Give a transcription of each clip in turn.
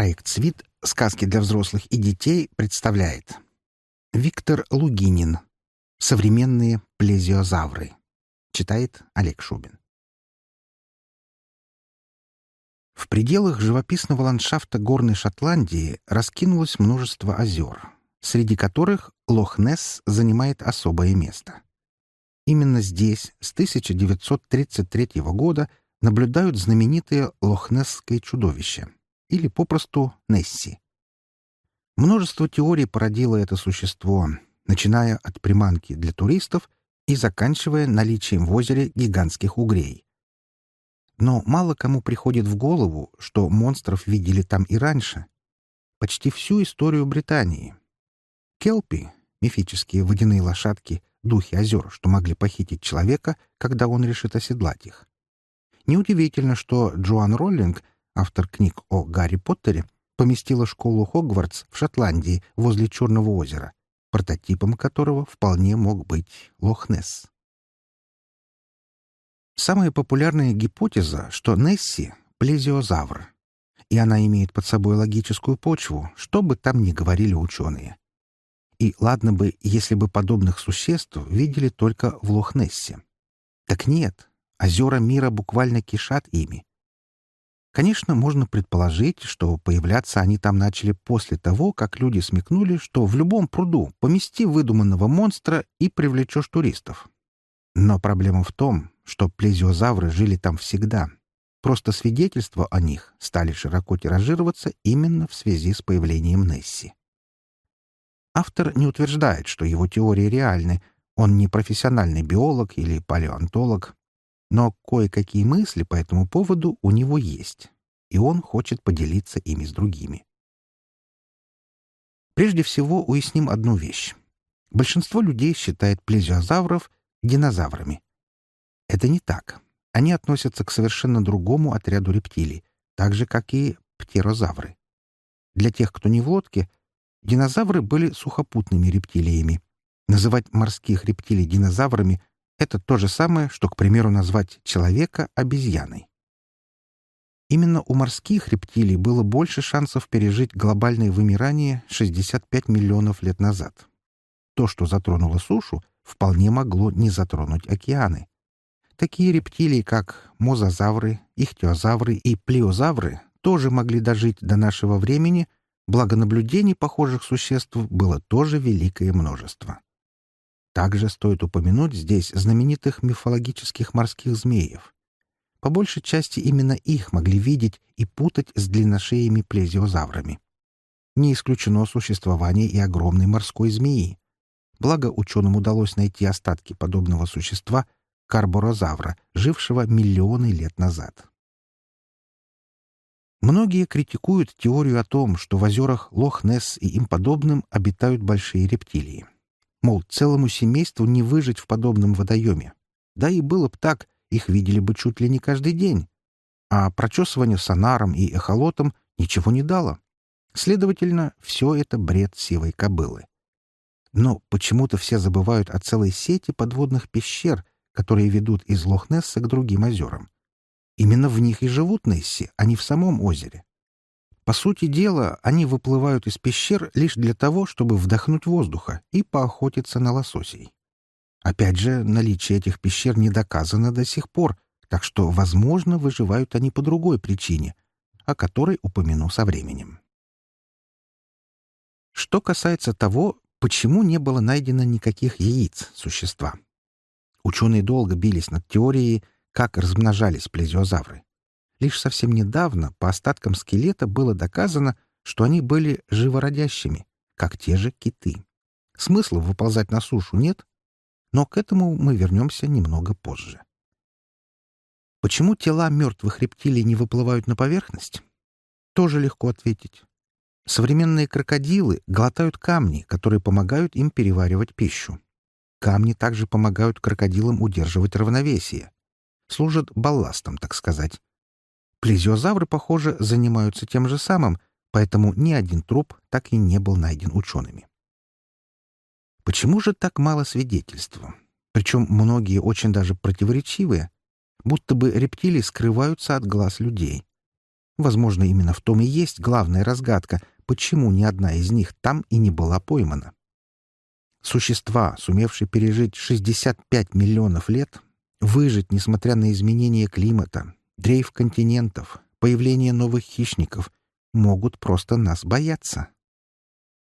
Проект «Свит. Сказки для взрослых и детей» представляет Виктор Лугинин «Современные плезиозавры». Читает Олег Шубин. В пределах живописного ландшафта горной Шотландии раскинулось множество озер, среди которых Лох-Несс занимает особое место. Именно здесь с 1933 года наблюдают знаменитые лохнесское чудовище — или попросту Несси. Множество теорий породило это существо, начиная от приманки для туристов и заканчивая наличием в озере гигантских угрей. Но мало кому приходит в голову, что монстров видели там и раньше. Почти всю историю Британии. Келпи, мифические водяные лошадки, духи озер, что могли похитить человека, когда он решит оседлать их. Неудивительно, что Джоан Роллинг автор книг о Гарри Поттере, поместила школу Хогвартс в Шотландии возле Черного озера, прототипом которого вполне мог быть Лох-Несс. Самая популярная гипотеза, что Несси — плезиозавр, и она имеет под собой логическую почву, что бы там ни говорили ученые. И ладно бы, если бы подобных существ видели только в Лох-Нессе. Так нет, озера мира буквально кишат ими. Конечно, можно предположить, что появляться они там начали после того, как люди смекнули, что в любом пруду помести выдуманного монстра и привлечешь туристов. Но проблема в том, что плезиозавры жили там всегда. Просто свидетельства о них стали широко тиражироваться именно в связи с появлением Несси. Автор не утверждает, что его теории реальны, он не профессиональный биолог или палеонтолог, но кое-какие мысли по этому поводу у него есть, и он хочет поделиться ими с другими. Прежде всего уясним одну вещь. Большинство людей считает плезиозавров динозаврами. Это не так. Они относятся к совершенно другому отряду рептилий, так же, как и птерозавры. Для тех, кто не в лодке, динозавры были сухопутными рептилиями. Называть морских рептилий динозаврами это то же самое, что, к примеру, назвать человека обезьяной. Именно у морских рептилий было больше шансов пережить глобальное вымирание 65 миллионов лет назад. То, что затронуло сушу, вполне могло не затронуть океаны. Такие рептилии, как мозазавры, ихтиозавры и плеозавры, тоже могли дожить до нашего времени, благо наблюдений похожих существ было тоже великое множество. Также стоит упомянуть здесь знаменитых мифологических морских змеев. По большей части именно их могли видеть и путать с длинношеями плезиозаврами. Не исключено существование и огромной морской змеи. Благо ученым удалось найти остатки подобного существа — карборозавра, жившего миллионы лет назад. Многие критикуют теорию о том, что в озерах Лох-Несс и им подобным обитают большие рептилии. Мол, целому семейству не выжить в подобном водоеме. Да и было б так, их видели бы чуть ли не каждый день. А прочесывание сонаром и эхолотом ничего не дало. Следовательно, все это бред сивой кобылы. Но почему-то все забывают о целой сети подводных пещер, которые ведут из Лохнесса к другим озерам. Именно в них и живут Несси, а не в самом озере. По сути дела, они выплывают из пещер лишь для того, чтобы вдохнуть воздуха и поохотиться на лососей. Опять же, наличие этих пещер не доказано до сих пор, так что, возможно, выживают они по другой причине, о которой упомяну со временем. Что касается того, почему не было найдено никаких яиц существа. Ученые долго бились над теорией, как размножались плезиозавры. Лишь совсем недавно по остаткам скелета было доказано, что они были живородящими, как те же киты. Смысла выползать на сушу нет, но к этому мы вернемся немного позже. Почему тела мертвых рептилий не выплывают на поверхность? Тоже легко ответить. Современные крокодилы глотают камни, которые помогают им переваривать пищу. Камни также помогают крокодилам удерживать равновесие. Служат балластом, так сказать, Плезиозавры, похоже, занимаются тем же самым, поэтому ни один труп так и не был найден учеными. Почему же так мало свидетельств? Причем многие очень даже противоречивые, будто бы рептилии скрываются от глаз людей. Возможно, именно в том и есть главная разгадка, почему ни одна из них там и не была поймана. Существа, сумевшие пережить 65 миллионов лет, выжить, несмотря на изменение климата, дрейф континентов, появление новых хищников, могут просто нас бояться.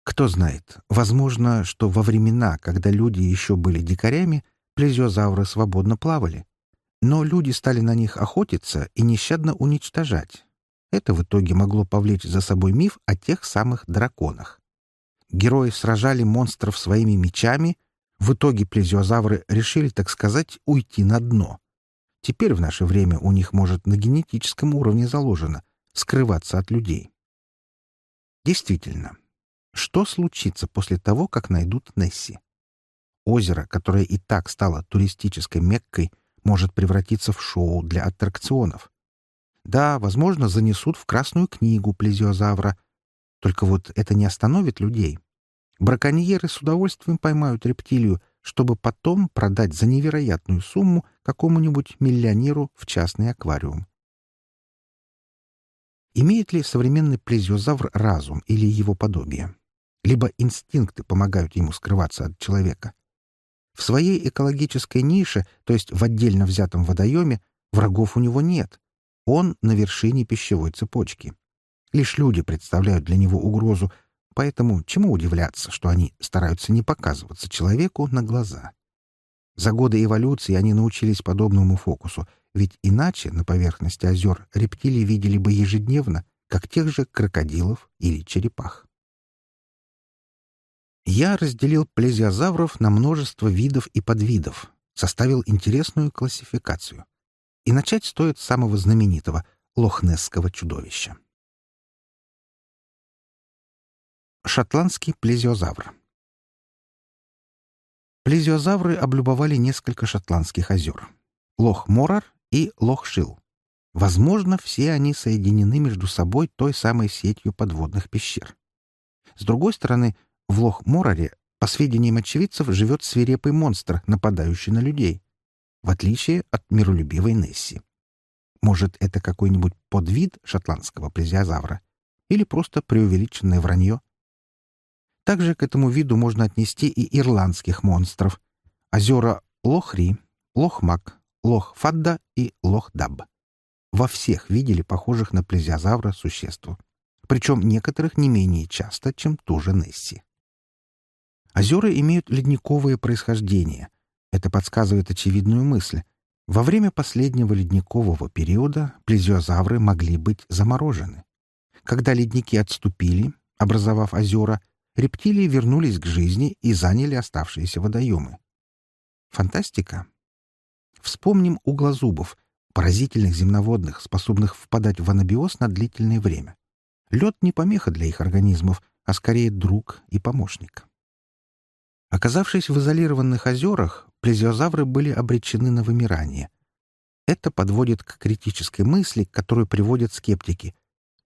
Кто знает, возможно, что во времена, когда люди еще были дикарями, плезиозавры свободно плавали. Но люди стали на них охотиться и нещадно уничтожать. Это в итоге могло повлечь за собой миф о тех самых драконах. Герои сражали монстров своими мечами, в итоге плезиозавры решили, так сказать, уйти на дно. Теперь в наше время у них, может, на генетическом уровне заложено скрываться от людей. Действительно, что случится после того, как найдут Несси? Озеро, которое и так стало туристической меккой, может превратиться в шоу для аттракционов. Да, возможно, занесут в Красную книгу плезиозавра. Только вот это не остановит людей. Браконьеры с удовольствием поймают рептилию, чтобы потом продать за невероятную сумму какому-нибудь миллионеру в частный аквариум. Имеет ли современный плезиозавр разум или его подобие? Либо инстинкты помогают ему скрываться от человека? В своей экологической нише, то есть в отдельно взятом водоеме, врагов у него нет. Он на вершине пищевой цепочки. Лишь люди представляют для него угрозу, поэтому чему удивляться, что они стараются не показываться человеку на глаза. За годы эволюции они научились подобному фокусу, ведь иначе на поверхности озер рептилии видели бы ежедневно, как тех же крокодилов или черепах. Я разделил плезиозавров на множество видов и подвидов, составил интересную классификацию. И начать стоит с самого знаменитого — лохнесского чудовища. Шотландский плезиозавр Плезиозавры облюбовали несколько шотландских озер — Лох-Морар и Лох-Шил. Возможно, все они соединены между собой той самой сетью подводных пещер. С другой стороны, в Лох-Мораре, по сведениям очевидцев, живет свирепый монстр, нападающий на людей, в отличие от миролюбивой Несси. Может, это какой-нибудь подвид шотландского плезиозавра? Или просто преувеличенное вранье? Также к этому виду можно отнести и ирландских монстров. Озера Лохри, Лохмак, Лох-Фадда и Лох-Даб. Во всех видели похожих на плезиозавра существ. Причем некоторых не менее часто, чем ту же Несси. Озера имеют ледниковое происхождение. Это подсказывает очевидную мысль. Во время последнего ледникового периода плезиозавры могли быть заморожены. Когда ледники отступили, образовав озера, рептилии вернулись к жизни и заняли оставшиеся водоемы. Фантастика? Вспомним углозубов, поразительных земноводных, способных впадать в анабиоз на длительное время. Лед не помеха для их организмов, а скорее друг и помощник. Оказавшись в изолированных озерах, плезиозавры были обречены на вымирание. Это подводит к критической мысли, которую приводят скептики.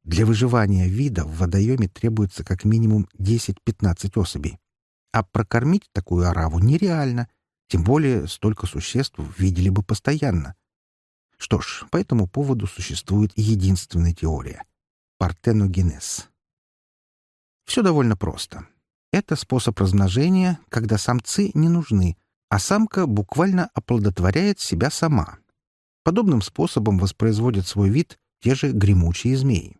Для выживания вида в водоеме требуется как минимум 10-15 особей. А прокормить такую ораву нереально, тем более столько существ видели бы постоянно. Что ж, по этому поводу существует единственная теория — партеногенез. Все довольно просто. Это способ размножения, когда самцы не нужны, а самка буквально оплодотворяет себя сама. Подобным способом воспроизводят свой вид те же гремучие змеи.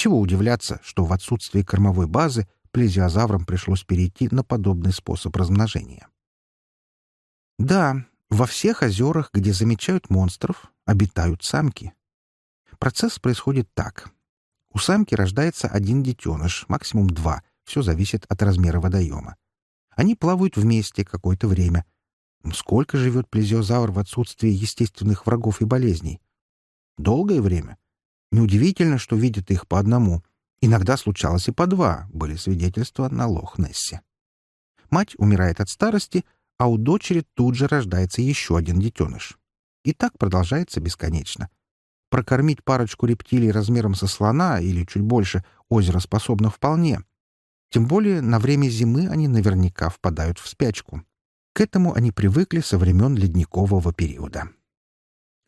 Чего удивляться, что в отсутствии кормовой базы плезиозаврам пришлось перейти на подобный способ размножения. Да, во всех озерах, где замечают монстров, обитают самки. Процесс происходит так. У самки рождается один детеныш, максимум два, все зависит от размера водоема. Они плавают вместе какое-то время. Сколько живет плезиозавр в отсутствии естественных врагов и болезней? Долгое время. Неудивительно, что видят их по одному. Иногда случалось и по два, были свидетельства на Лох-Нессе. Мать умирает от старости, а у дочери тут же рождается еще один детеныш. И так продолжается бесконечно. Прокормить парочку рептилий размером со слона или чуть больше озеро способно вполне. Тем более на время зимы они наверняка впадают в спячку. К этому они привыкли со времен ледникового периода.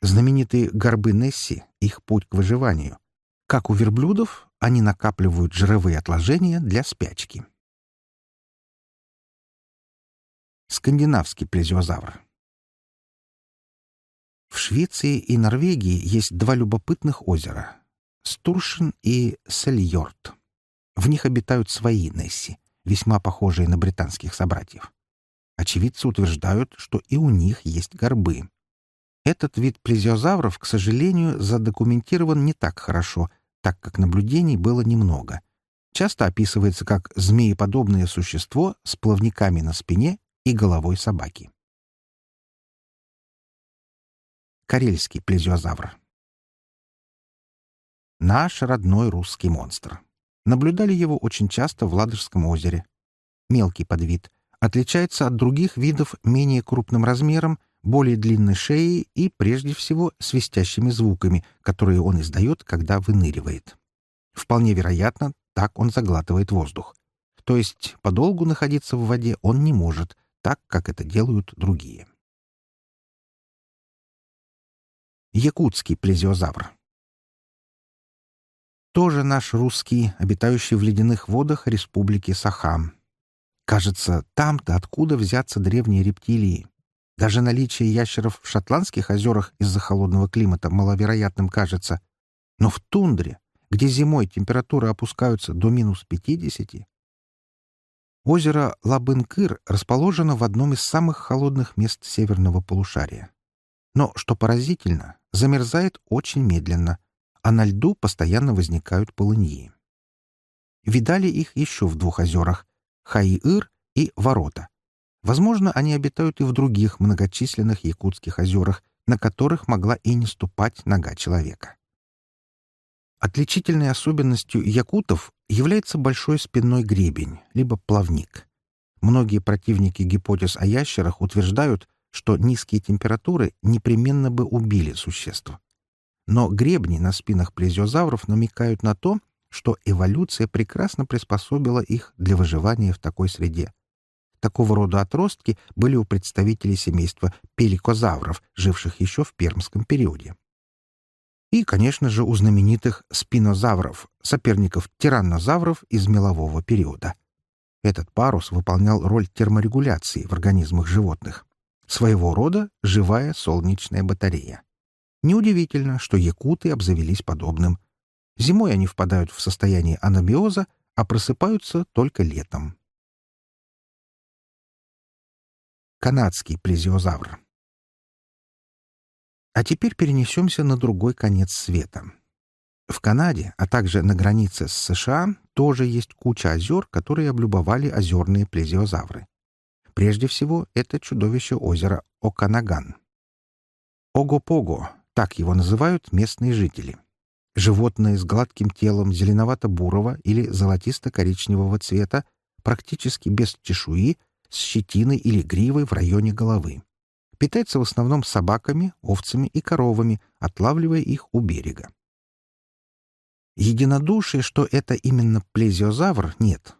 Знаменитые горбы Несси — их путь к выживанию. Как у верблюдов, они накапливают жировые отложения для спячки. Скандинавский плезиозавр В Швеции и Норвегии есть два любопытных озера — Стуршен и Сельйорт. В них обитают свои Несси, весьма похожие на британских собратьев. Очевидцы утверждают, что и у них есть горбы. Этот вид плезиозавров, к сожалению, задокументирован не так хорошо, так как наблюдений было немного. Часто описывается как змееподобное существо с плавниками на спине и головой собаки. Карельский плезиозавр Наш родной русский монстр. Наблюдали его очень часто в Ладожском озере. Мелкий подвид. Отличается от других видов менее крупным размером, более длинной шеей и, прежде всего, свистящими звуками, которые он издает, когда выныривает. Вполне вероятно, так он заглатывает воздух. То есть подолгу находиться в воде он не может, так, как это делают другие. Якутский плезиозавр Тоже наш русский, обитающий в ледяных водах республики Сахам. Кажется, там-то откуда взяться древние рептилии. Даже наличие ящеров в шотландских озерах из-за холодного климата маловероятным кажется. Но в тундре, где зимой температуры опускаются до минус 50, Озеро Лабынкыр расположено в одном из самых холодных мест северного полушария. Но, что поразительно, замерзает очень медленно, а на льду постоянно возникают полыньи. Видали их еще в двух озерах — Хаиыр и Ворота. Возможно, они обитают и в других многочисленных якутских озерах, на которых могла и не ступать нога человека. Отличительной особенностью якутов является большой спинной гребень, либо плавник. Многие противники гипотез о ящерах утверждают, что низкие температуры непременно бы убили существ. Но гребни на спинах плезиозавров намекают на то, что эволюция прекрасно приспособила их для выживания в такой среде. Такого рода отростки были у представителей семейства пеликозавров, живших еще в пермском периоде. И, конечно же, у знаменитых спинозавров, соперников тираннозавров из мелового периода. Этот парус выполнял роль терморегуляции в организмах животных. Своего рода живая солнечная батарея. Неудивительно, что якуты обзавелись подобным. Зимой они впадают в состояние анабиоза, а просыпаются только летом. Канадский плезиозавр а теперь перенесемся на другой конец света. В Канаде, а также на границе с США, тоже есть куча озер, которые облюбовали озерные плезиозавры. Прежде всего, это чудовище озера Оканаган. Ого-пого — так его называют местные жители. Животное с гладким телом зеленовато-бурого или золотисто-коричневого цвета, практически без чешуи, с щетиной или гривой в районе головы. Питается в основном собаками, овцами и коровами, отлавливая их у берега. Единодушие, что это именно плезиозавр, нет.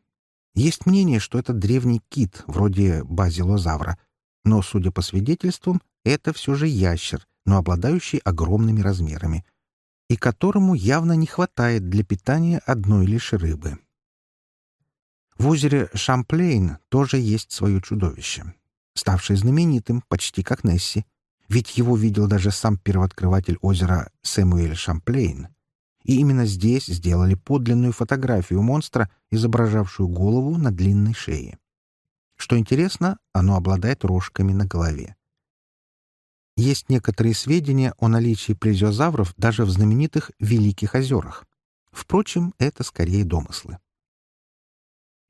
Есть мнение, что это древний кит, вроде базилозавра, но, судя по свидетельствам, это все же ящер, но обладающий огромными размерами, и которому явно не хватает для питания одной лишь рыбы. В озере Шамплейн тоже есть свое чудовище ставший знаменитым, почти как Несси. Ведь его видел даже сам первооткрыватель озера Сэмуэль Шамплейн. И именно здесь сделали подлинную фотографию монстра, изображавшую голову на длинной шее. Что интересно, оно обладает рожками на голове. Есть некоторые сведения о наличии плезиозавров даже в знаменитых Великих озерах. Впрочем, это скорее домыслы.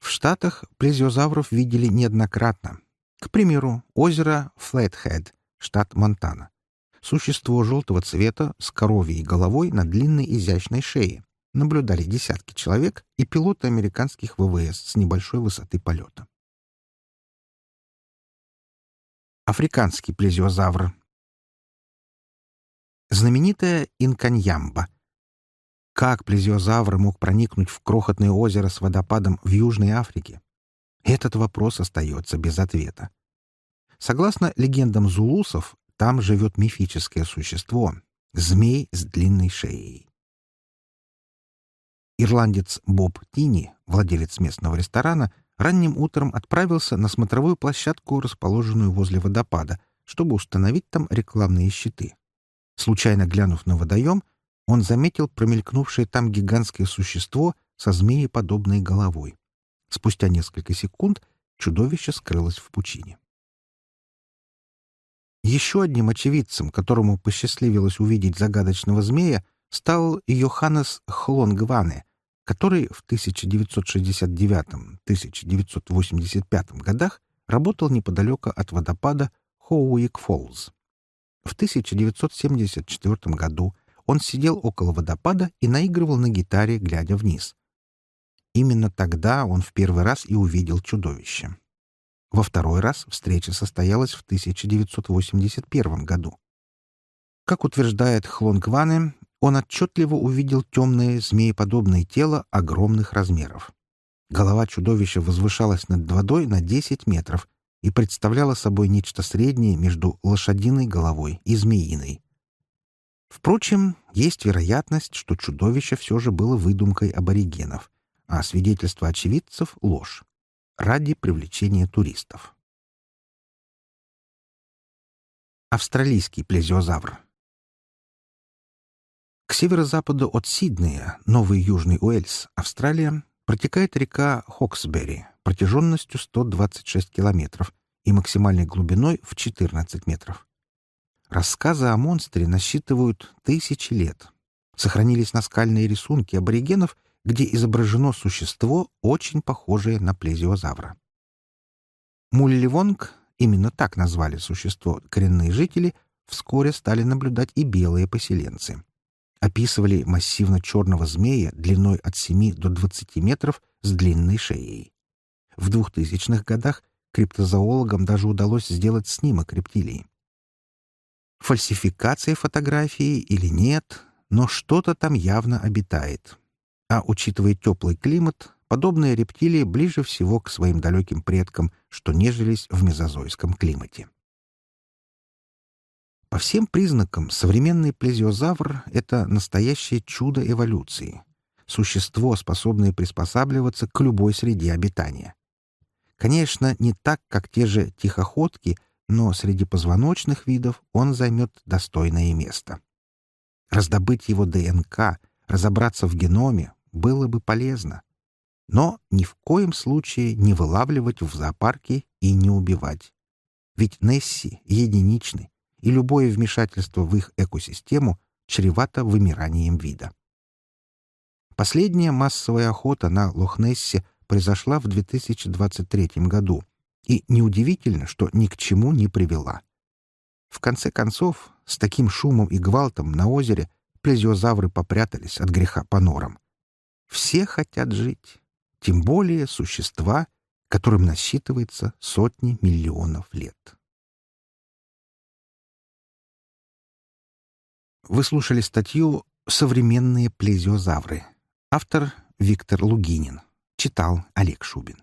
В Штатах плезиозавров видели неоднократно, к примеру, озеро Флетхед, штат Монтана. Существо желтого цвета с коровьей головой на длинной изящной шее. Наблюдали десятки человек и пилоты американских ВВС с небольшой высоты полета. Африканский плезиозавр. Знаменитая инканьямба. Как плезиозавр мог проникнуть в крохотное озеро с водопадом в Южной Африке? Этот вопрос остается без ответа. Согласно легендам зулусов, там живет мифическое существо — змей с длинной шеей. Ирландец Боб Тини, владелец местного ресторана, ранним утром отправился на смотровую площадку, расположенную возле водопада, чтобы установить там рекламные щиты. Случайно глянув на водоем, он заметил промелькнувшее там гигантское существо со змееподобной головой. Спустя несколько секунд чудовище скрылось в пучине. Еще одним очевидцем, которому посчастливилось увидеть загадочного змея, стал Йоханнес Хлонгване, который в 1969-1985 годах работал неподалеку от водопада Хоуик-Фоллз. В 1974 году он сидел около водопада и наигрывал на гитаре, глядя вниз. Именно тогда он в первый раз и увидел чудовище. Во второй раз встреча состоялась в 1981 году. Как утверждает Хлонгване, он отчетливо увидел темное змееподобное тело огромных размеров. Голова чудовища возвышалась над водой на 10 метров и представляла собой нечто среднее между лошадиной головой и змеиной. Впрочем, есть вероятность, что чудовище все же было выдумкой аборигенов, а свидетельство очевидцев — ложь ради привлечения туристов. Австралийский плезиозавр К северо-западу от Сиднея, Новый Южный Уэльс, Австралия, протекает река Хоксбери протяженностью 126 километров и максимальной глубиной в 14 метров. Рассказы о монстре насчитывают тысячи лет. Сохранились наскальные рисунки аборигенов — где изображено существо, очень похожее на плезиозавра. Мулливонг, именно так назвали существо коренные жители, вскоре стали наблюдать и белые поселенцы. Описывали массивно черного змея длиной от 7 до 20 метров с длинной шеей. В 2000-х годах криптозоологам даже удалось сделать снимок рептилии. Фальсификация фотографии или нет, но что-то там явно обитает. А учитывая теплый климат, подобные рептилии ближе всего к своим далеким предкам, что нежились в мезозойском климате. По всем признакам современный плезиозавр — это настоящее чудо эволюции. Существо, способное приспосабливаться к любой среде обитания. Конечно, не так, как те же тихоходки, но среди позвоночных видов он займет достойное место. Раздобыть его ДНК, разобраться в геноме, было бы полезно. Но ни в коем случае не вылавливать в зоопарке и не убивать. Ведь Несси единичны, и любое вмешательство в их экосистему чревато вымиранием вида. Последняя массовая охота на Лохнессе произошла в 2023 году, и неудивительно, что ни к чему не привела. В конце концов, с таким шумом и гвалтом на озере плезиозавры попрятались от греха по норам. Все хотят жить, тем более существа, которым насчитывается сотни миллионов лет. Вы слушали статью «Современные плезиозавры». Автор Виктор Лугинин. Читал Олег Шубин.